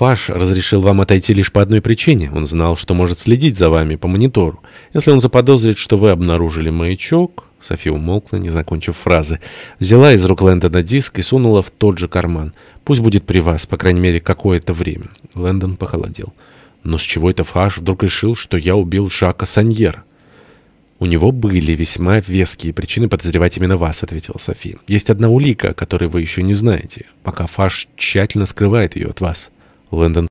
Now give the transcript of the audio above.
Фаш разрешил вам отойти лишь по одной причине. Он знал, что может следить за вами по монитору. Если он заподозрит, что вы обнаружили маячок... София умолкла, не закончив фразы. Взяла из рук Лэндона диск и сунула в тот же карман. Пусть будет при вас, по крайней мере, какое-то время. Лэндон похолодел. Но с чего это Фаш вдруг решил, что я убил Жака Саньера? «У него были весьма веские причины подозревать именно вас», — ответила София. «Есть одна улика, о которой вы еще не знаете, пока Фаш тщательно скрывает ее от вас». Лэндон